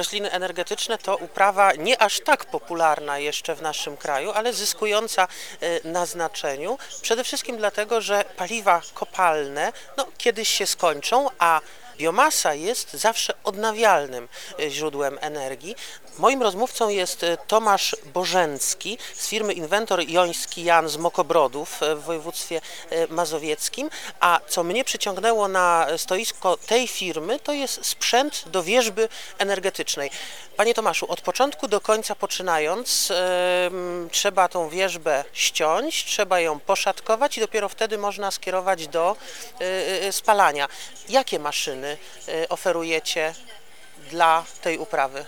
rośliny energetyczne to uprawa nie aż tak popularna jeszcze w naszym kraju, ale zyskująca e, na znaczeniu. Przede wszystkim dlatego, że paliwa kopalne no, kiedyś się skończą, a biomasa jest zawsze odnawialnym e, źródłem energii. Moim rozmówcą jest e, Tomasz Bożencki z firmy Inwentor Joński Jan z Mokobrodów e, w województwie e, mazowieckim, a co mnie przyciągnęło na stoisko tej firmy, to jest sprzęt do wierzby energetycznej. Panie Tomaszu, od początku do końca poczynając, trzeba tą wierzbę ściąć, trzeba ją poszatkować i dopiero wtedy można skierować do spalania. Jakie maszyny oferujecie dla tej uprawy?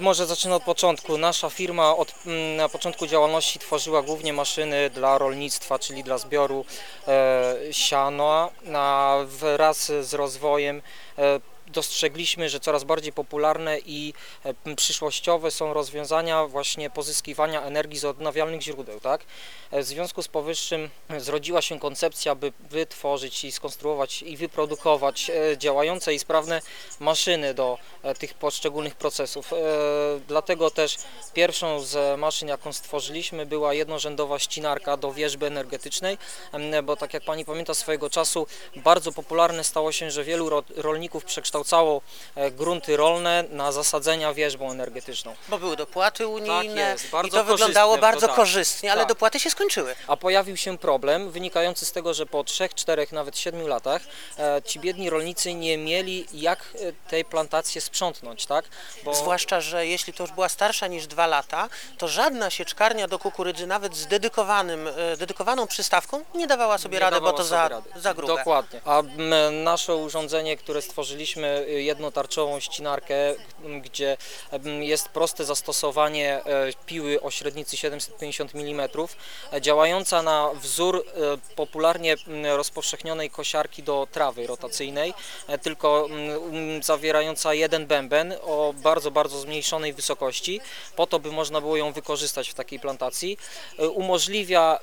Może zacznę od początku. Nasza firma od, mm, na początku działalności tworzyła głównie maszyny dla rolnictwa, czyli dla zbioru e, siana. A wraz z rozwojem e, dostrzegliśmy, że coraz bardziej popularne i e, przyszłościowe są rozwiązania właśnie pozyskiwania energii z odnawialnych źródeł. Tak? E, W związku z powyższym zrodziła się koncepcja, by wytworzyć i skonstruować i wyprodukować e, działające i sprawne maszyny do tych poszczególnych procesów. Dlatego też pierwszą z maszyn, jaką stworzyliśmy, była jednorzędowa ścinarka do wierzby energetycznej, bo tak jak Pani pamięta swojego czasu, bardzo popularne stało się, że wielu ro- rolników przekształcało e, grunty rolne na zasadzenia wierzbą energetyczną. Bo były dopłaty unijne jest, bardzo i to wyglądało bardzo to tak. korzystnie, ale Tak. dopłaty się skończyły. A pojawił się problem wynikający z tego, że po 3, 4, nawet 7 latach e, ci biedni rolnicy nie mieli jak e, tej plantacji sprzątnąć, tak? Bo Zwłaszcza, że jeśli to już była starsza niż dwa lata, to żadna sieczkarnia do kukurydzy, nawet z dedykowanym, dedykowaną przystawką, nie dawała sobie nie radę, bo dawała to sobie za, rady. za grube. Dokładnie. A nasze urządzenie, które stworzyliśmy, y, jednotarczową ścinarkę, gdzie jest proste zastosowanie e, piły o średnicy 750 mm, e, działająca na wzór e, popularnie rozpowszechnionej kosiarki do trawy rotacyjnej, tylko zawierająca jeden bęben o bardzo, bardzo zmniejszonej wysokości, po to, by można było ją wykorzystać w takiej plantacji, umożliwia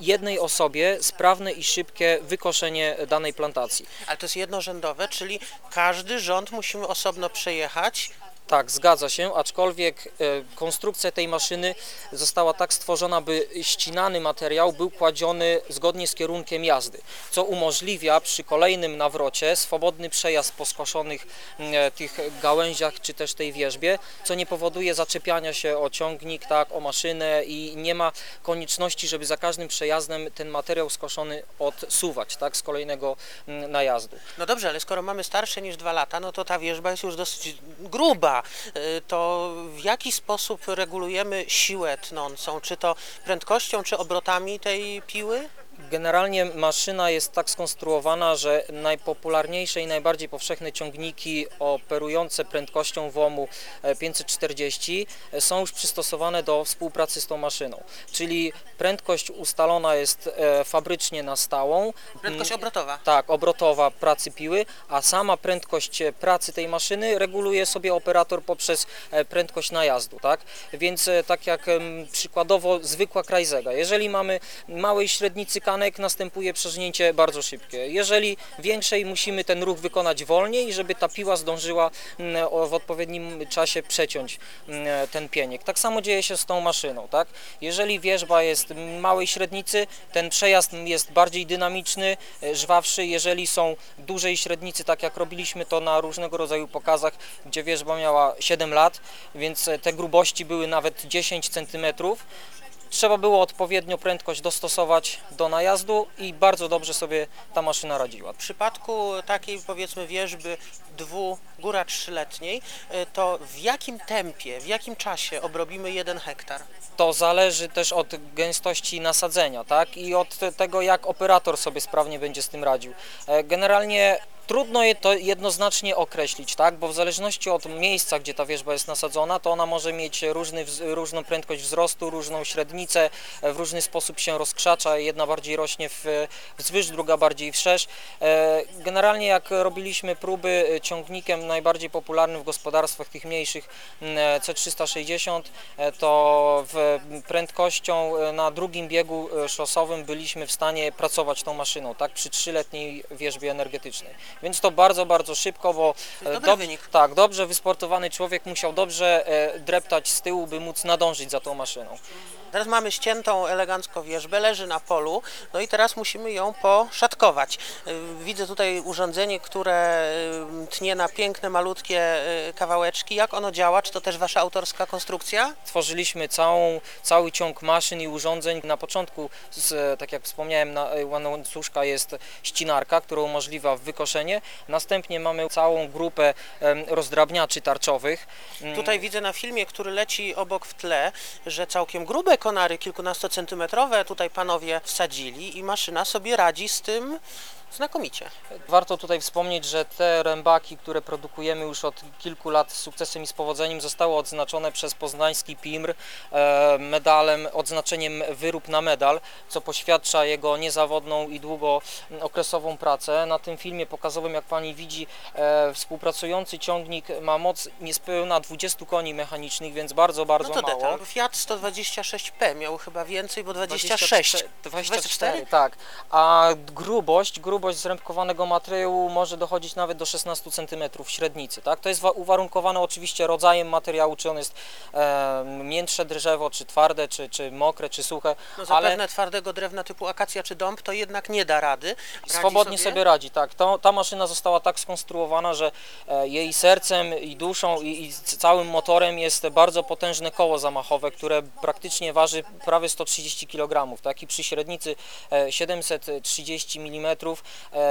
jednej osobie sprawne i szybkie wykoszenie danej plantacji. Ale to jest jednorzędowe, czyli każdy rząd musimy osobno przejechać. Tak, zgadza się, aczkolwiek e, konstrukcja tej maszyny została tak stworzona, by ścinany materiał był kładziony zgodnie z kierunkiem jazdy, co umożliwia przy kolejnym nawrocie swobodny przejazd po skoszonych e, tych gałęziach czy też tej wierzbie, co nie powoduje zaczepiania się o ciągnik, tak, o maszynę i nie ma konieczności, żeby za każdym przejazdem ten materiał skoszony odsuwać, tak, z kolejnego najazdu. No dobrze, ale skoro mamy starsze niż dwa lata, no to ta wierzba jest już dosyć gruba. Y, To w jaki sposób regulujemy siłę tnącą? Czy to prędkością, czy obrotami tej piły? Generalnie maszyna jest tak skonstruowana, że najpopularniejsze i najbardziej powszechne ciągniki operujące prędkością WOMU e, 540 są już przystosowane do współpracy z tą maszyną. Czyli prędkość ustalona jest e, fabrycznie na stałą. Prędkość obrotowa. Tak, obrotowa pracy piły, a sama prędkość e, pracy tej maszyny reguluje sobie operator poprzez e, prędkość najazdu, tak? Więc e, tak jak przykładowo zwykła krajzega, jeżeli mamy małej średnicy kanek, następuje przeżnięcie bardzo szybkie. Jeżeli większej, musimy ten ruch wykonać wolniej, żeby ta piła zdążyła mm, w odpowiednim czasie przeciąć mm, ten pieniek. Tak samo dzieje się z tą maszyną, tak? Jeżeli wierzba jest małej średnicy, ten przejazd jest bardziej dynamiczny, e, żwawszy. Jeżeli są dużej średnicy, tak jak robiliśmy to na różnego rodzaju pokazach, gdzie wierzba miała 7 lat, więc te grubości były nawet 10 cm. Trzeba było odpowiednio prędkość dostosować do najazdu i bardzo dobrze sobie ta maszyna radziła. W przypadku takiej powiedzmy wierzby dwu, góra trzyletniej, y, to w jakim tempie, w jakim czasie obrobimy jeden hektar? To zależy też od gęstości nasadzenia, tak? I od tego, jak operator sobie sprawnie będzie z tym radził. E, Generalnie trudno je to jednoznacznie określić, tak? Bo w zależności od miejsca, gdzie ta wierzba jest nasadzona, to ona może mieć różny, różną prędkość wzrostu, różną średnicę, e, w różny sposób się rozkrzacza. Jedna bardziej rośnie w, wzwyż, druga bardziej wszerz. E, Generalnie jak robiliśmy próby e, ciągnikiem najbardziej popularnym w gospodarstwach tych mniejszych m, e, C360, e, to w prędkością na drugim biegu szosowym byliśmy w stanie pracować tą maszyną, tak, przy trzyletniej wierzbie energetycznej. Więc to bardzo, bardzo szybko, bo e, dob- tak, dobrze wysportowany człowiek musiał dobrze e, dreptać z tyłu, by móc nadążyć za tą maszyną. Teraz mamy ściętą elegancko wierzbę, leży na polu, no i teraz musimy ją poszatkować. Y, Widzę tutaj urządzenie, które y, tnie na piękne, malutkie y, kawałeczki. Jak ono działa? Czy to też wasza autorska konstrukcja? Tworzyliśmy całą, cały ciąg maszyn i urządzeń. Na początku, z, tak jak wspomniałem, na łańcuszka jest ścinarka, która umożliwia wykoszenie. Następnie mamy całą grupę rozdrabniaczy tarczowych. Mm, Tutaj widzę na filmie, który leci obok w tle, że całkiem grube konary, kilkunastocentymetrowe, tutaj panowie wsadzili i maszyna sobie radzi z tym znakomicie. Warto tutaj wspomnieć, że te rębaki, które produkujemy już od kilku lat z sukcesem i z powodzeniem, zostały odznaczone przez poznański PIMR e, medalem, odznaczeniem wyrób na medal, co poświadcza jego niezawodną i długookresową pracę. Na tym filmie pokazowym, jak Pani widzi, e, współpracujący ciągnik ma moc niespełna 20 koni mechanicznych, więc bardzo, bardzo No to mało. detal. Fiat 126P miał chyba więcej, bo 26. 24, 24? tak. A grubość, grubość zrębkowanego materiału może dochodzić nawet do 16 cm średnicy, tak? To jest wa- uwarunkowane oczywiście rodzajem materiału, czy on jest e, miętsze drzewo, czy twarde, czy, czy mokre, czy suche, No ale zapewne twardego drewna typu akacja czy dąb to jednak nie da rady. Radzi swobodnie sobie? radzi, tak. To, ta maszyna została tak skonstruowana, że e, jej sercem i duszą i, i całym motorem jest bardzo potężne koło zamachowe, które praktycznie waży prawie 130 kg, tak? I przy średnicy e, 730 mm, e,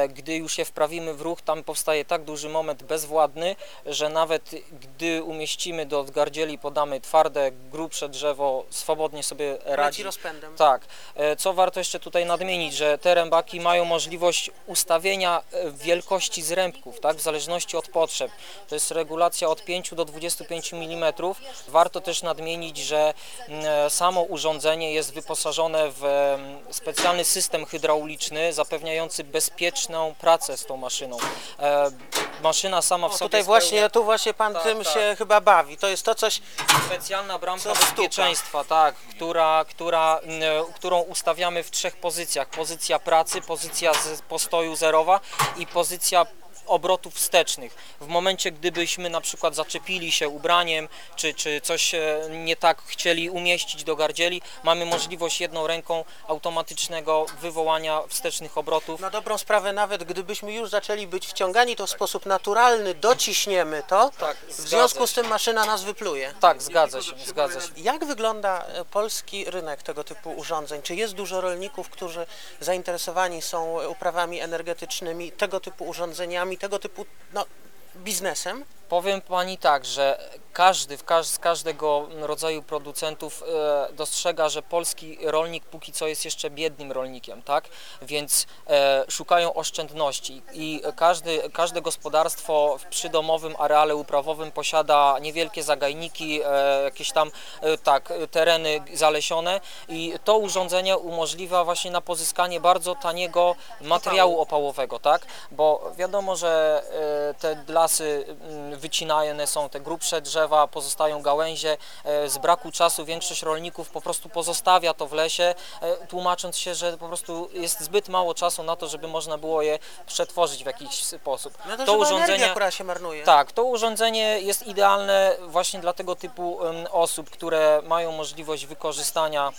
gdy już je wprawimy w ruch, tam powstaje tak duży moment bezwładny, że nawet gdy umieścimy do odgardzieli, podamy twarde, grubsze drzewo, swobodnie sobie Radzi rozpędem. Tak. E, Co warto jeszcze tutaj nadmienić, że te rębaki mają możliwość ustawienia e, wielkości zrębków, tak, w zależności od potrzeb. To jest regulacja od 5 do 25 mm. Warto też nadmienić, że mm, e, samo urządzenie jest wyposażone w specjalny system hydrauliczny zapewniający bezpieczną pracę z tą maszyną. E, Maszyna sama w O, sobie tutaj właśnie, tu właśnie pan Tak, tym tak. się chyba bawi. To jest to coś, Specjalna bramka bezpieczeństwa, tak, która, która, którą ustawiamy w trzech pozycjach. Pozycja pracy, pozycja postoju zerowa i pozycja obrotów wstecznych. W momencie, gdybyśmy na przykład zaczepili się ubraniem, czy, czy coś e, nie tak chcieli umieścić do gardzieli, mamy możliwość jedną ręką automatycznego wywołania wstecznych obrotów. na dobrą sprawę, nawet gdybyśmy już zaczęli być wciągani, to w sposób naturalny dociśniemy to. Tak, w związku z tym maszyna nas wypluje. Tak, zgadza się, zgadza się. Jak wygląda e, polski rynek tego typu urządzeń? Czy jest dużo rolników, którzy zainteresowani są uprawami energetycznymi, tego typu urządzeniami, tego typu no, biznesem? Powiem Pani tak, że każdy z każdego rodzaju producentów e, dostrzega, że polski rolnik póki co jest jeszcze biednym rolnikiem, tak? Więc e, szukają oszczędności i każdy, każde gospodarstwo w przydomowym areale uprawowym posiada niewielkie zagajniki, e, jakieś tam tak, tereny zalesione i to urządzenie umożliwia właśnie na pozyskanie bardzo taniego materiału opałowego, tak? Bo wiadomo, że te lasy mm, wycinane są, te grubsze drzewa, pozostają gałęzie. E, Z braku czasu większość rolników po prostu pozostawia to w lesie, e, tłumacząc się, że po prostu jest zbyt mało czasu na to, żeby można było je przetworzyć w jakiś sposób. No to, to która się marnuje. Tak, to urządzenie jest idealne właśnie dla tego typu osób, które mają możliwość wykorzystania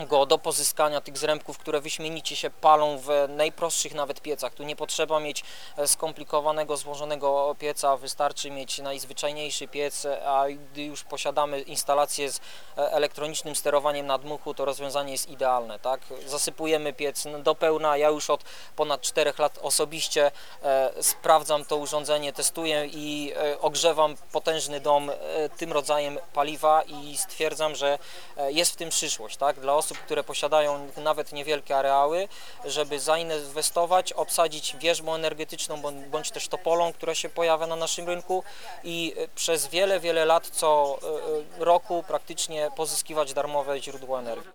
go do pozyskania tych zrębków, które wyśmienicie się palą w najprostszych nawet piecach. Tu nie potrzeba mieć e, skomplikowanego, złożonego pieca, wystarczy mieć najzwyczajniejszy piec, a gdy już posiadamy instalację z e, elektronicznym sterowaniem nadmuchu, to rozwiązanie jest idealne. Tak? Zasypujemy piec do pełna. Ja już od ponad 4 lat osobiście e, sprawdzam to urządzenie, testuję i e, ogrzewam potężny dom e, tym rodzajem paliwa i stwierdzam, że e, jest w tym przyszłość, tak? Dla osób, które posiadają nawet niewielkie areały, żeby zainwestować, obsadzić wierzbą energetyczną bądź, też topolą, która się pojawia na naszym rynku i e, przez wiele, wiele lat co e, e, roku praktycznie pozyskiwać darmowe źródło energii.